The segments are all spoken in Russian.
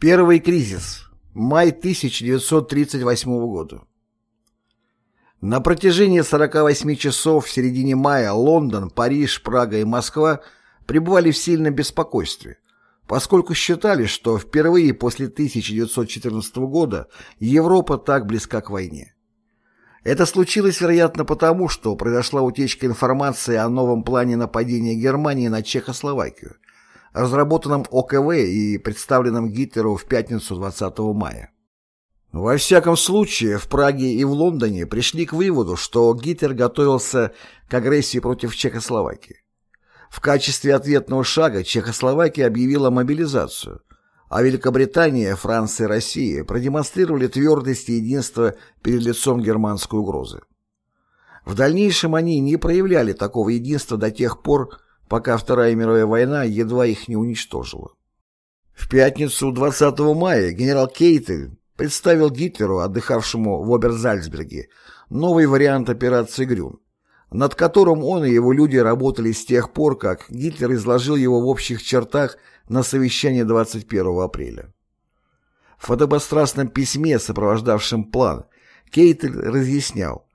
Первый кризис. Май 1938 года. На протяжении 48 часов в середине мая Лондон, Париж, Прага и Москва пребывали в сильном беспокойстве, поскольку считали, что впервые после 1914 года Европа так близка к войне. Это случилось, вероятно, потому, что произошла утечка информации о новом плане нападения Германии на Чехословакию – разработанном ОКВ и представленном Гитлеру в пятницу 20 мая. Во всяком случае, в Праге и в Лондоне пришли к выводу, что Гитлер готовился к агрессии против Чехословакии. В качестве ответного шага Чехословакия объявила мобилизацию, а Великобритания, Франция и Россия продемонстрировали твердость и единство перед лицом германской угрозы. В дальнейшем они не проявляли такого единства до тех пор, пока Вторая мировая война едва их не уничтожила. В пятницу 20 мая генерал Кейтель представил Гитлеру, отдыхавшему в Оберзальцберге, новый вариант операции «Грюн», над которым он и его люди работали с тех пор, как Гитлер изложил его в общих чертах на совещании 21 апреля. В фотобострастном письме, сопровождавшем план, Кейтель разъяснял,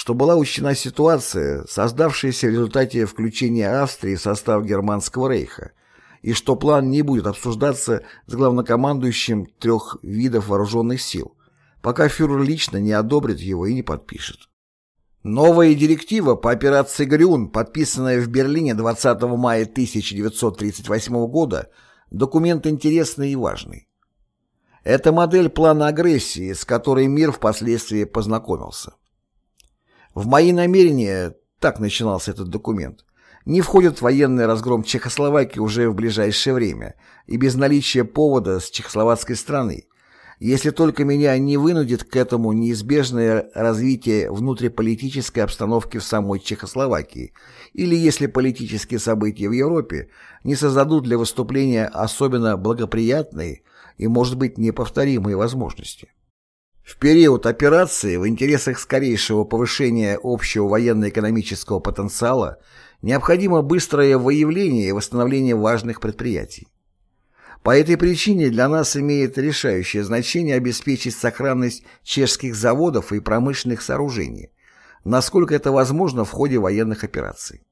что была учтена ситуация, создавшаяся в результате включения Австрии в состав Германского рейха, и что план не будет обсуждаться с главнокомандующим трех видов вооруженных сил, пока фюрер лично не одобрит его и не подпишет. Новая директива по операции «Грюн», подписанная в Берлине 20 мая 1938 года, документ интересный и важный. Это модель плана агрессии, с которой мир впоследствии познакомился. В мои намерения, так начинался этот документ, не входит военный разгром Чехословакии уже в ближайшее время и без наличия повода с чехословацкой страны, если только меня не вынудит к этому неизбежное развитие внутриполитической обстановки в самой Чехословакии, или если политические события в Европе не создадут для выступления особенно благоприятные и, может быть, неповторимые возможности. В период операции в интересах скорейшего повышения общего военно-экономического потенциала необходимо быстрое выявление и восстановление важных предприятий. По этой причине для нас имеет решающее значение обеспечить сохранность чешских заводов и промышленных сооружений, насколько это возможно в ходе военных операций.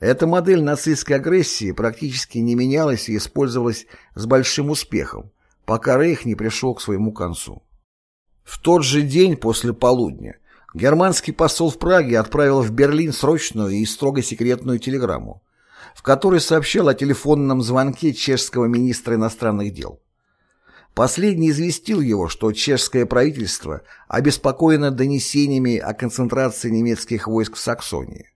Эта модель нацистской агрессии практически не менялась и использовалась с большим успехом, пока Рейх не пришел к своему концу. В тот же день после полудня германский посол в Праге отправил в Берлин срочную и строго секретную телеграмму, в которой сообщал о телефонном звонке чешского министра иностранных дел. Последний известил его, что чешское правительство обеспокоено донесениями о концентрации немецких войск в Саксонии.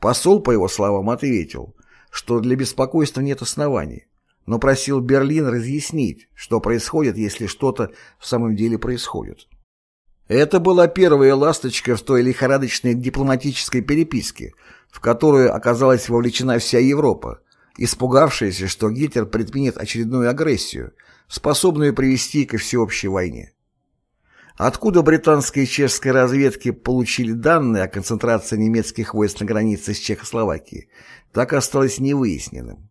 Посол, по его словам, ответил, что для беспокойства нет оснований, но просил Берлин разъяснить, что происходит, если что-то в самом деле происходит. Это была первая ласточка в той лихорадочной дипломатической переписке, в которую оказалась вовлечена вся Европа, испугавшаяся, что Гитлер предпринят очередную агрессию, способную привести ко всеобщей войне. Откуда британские и чешские разведки получили данные о концентрации немецких войск на границе с Чехословакией, так осталось невыясненным.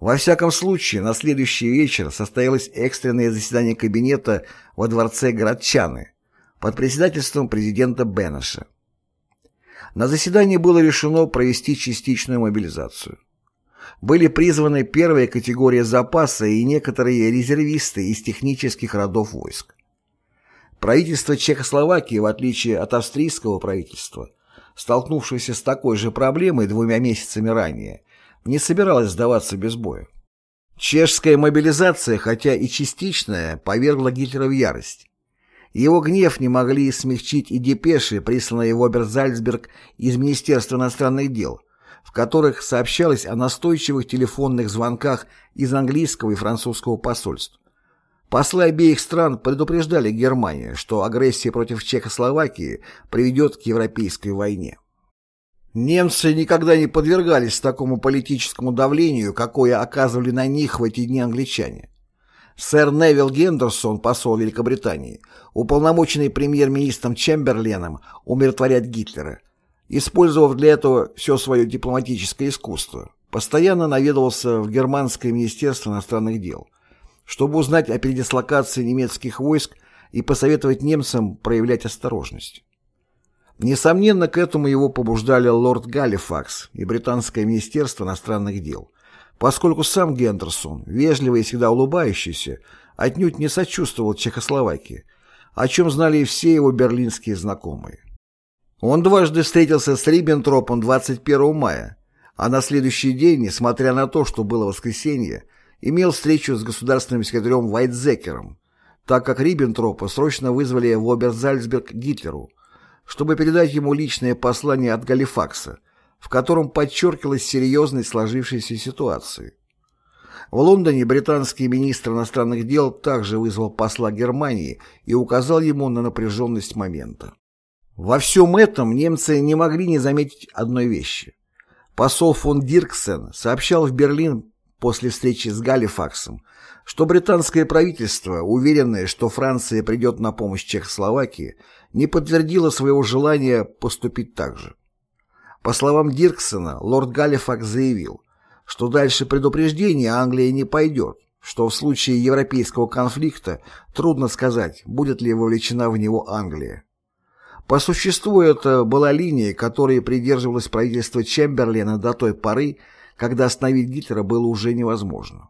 Во всяком случае, на следующий вечер состоялось экстренное заседание кабинета во дворце Городчаны под председательством президента Бенеша. На заседании было решено провести частичную мобилизацию. Были призваны первая категория запаса и некоторые резервисты из технических родов войск. Правительство Чехословакии, в отличие от австрийского правительства, столкнувшегося с такой же проблемой двумя месяцами ранее, не собиралась сдаваться без боя. Чешская мобилизация, хотя и частичная, повергла Гитлера в ярость. Его гнев не могли смягчить и депеши, присланные в Оберзальцберг из Министерства иностранных дел, в которых сообщалось о настойчивых телефонных звонках из английского и французского посольств. Послы обеих стран предупреждали Германию, что агрессия против Чехословакии приведет к европейской войне. Немцы никогда не подвергались такому политическому давлению, какое оказывали на них в эти дни англичане. Сэр Невил Гендерсон, посол Великобритании, уполномоченный премьер-министром Чемберленом умиротворять Гитлера, использовав для этого все свое дипломатическое искусство, постоянно наведывался в Германское министерство иностранных дел, чтобы узнать о передислокации немецких войск и посоветовать немцам проявлять осторожность. Несомненно, к этому его побуждали лорд Галифакс и британское министерство иностранных дел, поскольку сам Гендерсон, вежливый и всегда улыбающийся, отнюдь не сочувствовал Чехословакии, о чем знали и все его берлинские знакомые. Он дважды встретился с Риббентропом 21 мая, а на следующий день, несмотря на то, что было воскресенье, имел встречу с государственным секретарем Вайтзекером, так как Риббентропа срочно вызвали в Оберзальцберг Гитлеру, чтобы передать ему личное послание от Галифакса, в котором подчеркивалась серьезность сложившейся ситуации. В Лондоне британский министр иностранных дел также вызвал посла Германии и указал ему на напряженность момента. Во всем этом немцы не могли не заметить одной вещи. Посол фон Дирксен сообщал в Берлин после встречи с Галифаксом, что британское правительство, уверенное, что Франция придет на помощь Чехословакии, не подтвердило своего желания поступить так же. По словам Дирксона, лорд Галифакс заявил, что дальше предупреждения Англия не пойдет, что в случае европейского конфликта трудно сказать, будет ли вовлечена в него Англия. По существу это была линия, которой придерживалось правительство Чемберлена до той поры, когда остановить Гитлера было уже невозможно.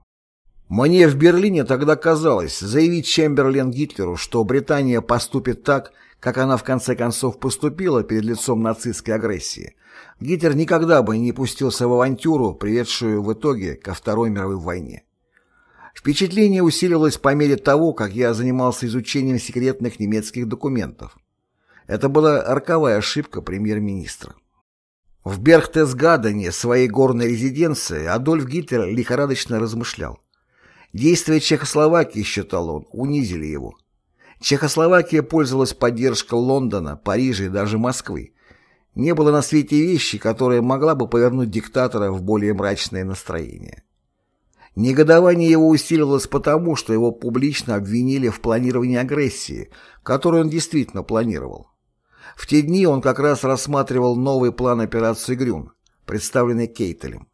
Мне в Берлине тогда казалось, заявить Чемберлен Гитлеру, что Британия поступит так, как она в конце концов поступила перед лицом нацистской агрессии, Гитлер никогда бы не пустился в авантюру, приведшую в итоге ко Второй мировой войне. Впечатление усиливалось по мере того, как я занимался изучением секретных немецких документов. Это была роковая ошибка премьер-министра. В Бергтесгадене, своей горной резиденции, Адольф Гитлер лихорадочно размышлял. Действия Чехословакии, считал он, унизили его. Чехословакия пользовалась поддержкой Лондона, Парижа и даже Москвы. Не было на свете вещи, которая могла бы повернуть диктатора в более мрачное настроение. Негодование его усиливалось потому, что его публично обвинили в планировании агрессии, которую он действительно планировал. В те дни он как раз рассматривал новый план операции «Грюн», представленный Кейтелем.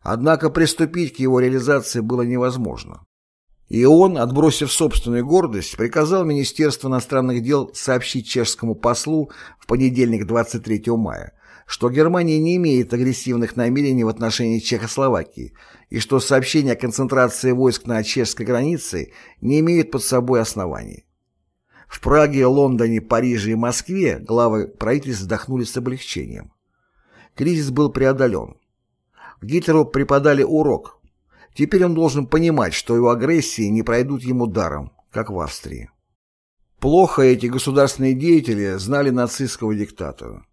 Однако приступить к его реализации было невозможно. И он, отбросив собственную гордость, приказал Министерству иностранных дел сообщить чешскому послу в понедельник 23 мая, что Германия не имеет агрессивных намерений в отношении Чехословакии и что сообщения о концентрации войск на чешской границе не имеют под собой оснований. В Праге, Лондоне, Париже и Москве главы правительств вздохнули с облегчением. Кризис был преодолен. Гитлеру преподали урок. Теперь он должен понимать, что его агрессии не пройдут ему даром, как в Австрии. Плохо эти государственные деятели знали нацистского диктатора.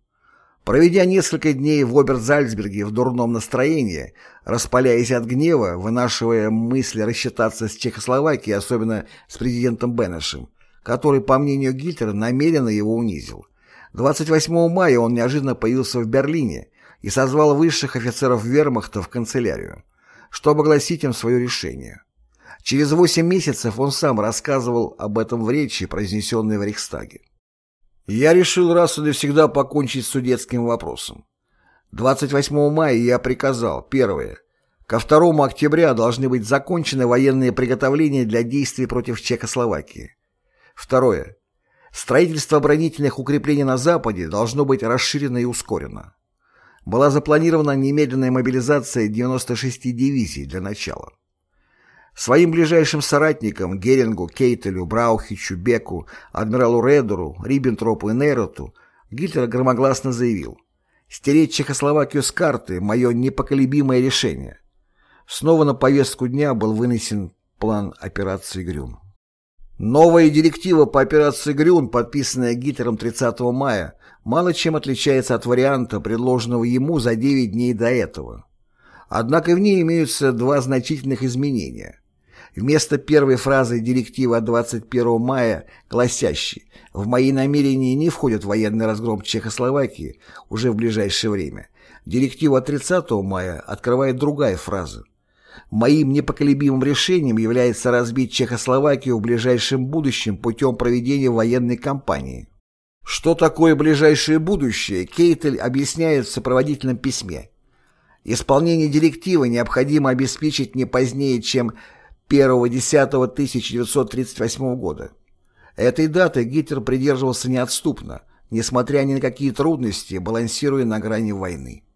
Проведя несколько дней в Оберзальцберге в дурном настроении, распаляясь от гнева, вынашивая мысли рассчитаться с Чехословакией, особенно с президентом Бенешем, который, по мнению Гитлера, намеренно его унизил. 28 мая он неожиданно появился в Берлине и созвал высших офицеров вермахта в канцелярию, чтобы огласить им свое решение. Через 8 месяцев он сам рассказывал об этом в речи, произнесенной в Рейхстаге. Я решил раз и навсегда покончить с судетским вопросом. 28 мая я приказал, первое, ко 2 октября должны быть закончены военные приготовления для действий против Чехословакии. Второе. Строительство оборонительных укреплений на Западе должно быть расширено и ускорено. Была запланирована немедленная мобилизация 96 дивизий для начала. Своим ближайшим соратникам Герингу, Кейтелю, Браухичу, Беку, адмиралу Редеру, Риббентропу и Нейроту Гитлер громогласно заявил «Стереть Чехословакию с карты – мое непоколебимое решение». Снова на повестку дня был вынесен план операции «Грюм». Новая директива по операции «Грюн», подписанная Гитлером 30 мая, мало чем отличается от варианта, предложенного ему за 9 дней до этого. Однако в ней имеются два значительных изменения. Вместо первой фразы директивы от 21 мая, гласящей «В мои намерения не входит военный разгром Чехословакии уже в ближайшее время», директива от 30 мая открывает другая фраза Моим непоколебимым решением является разбить Чехословакию в ближайшем будущем путем проведения военной кампании. Что такое ближайшее будущее, Кейтель объясняет в сопроводительном письме. Исполнение директивы необходимо обеспечить не позднее, чем 1.10.1938 года. Этой даты Гитлер придерживался неотступно, несмотря ни на какие трудности, балансируя на грани войны.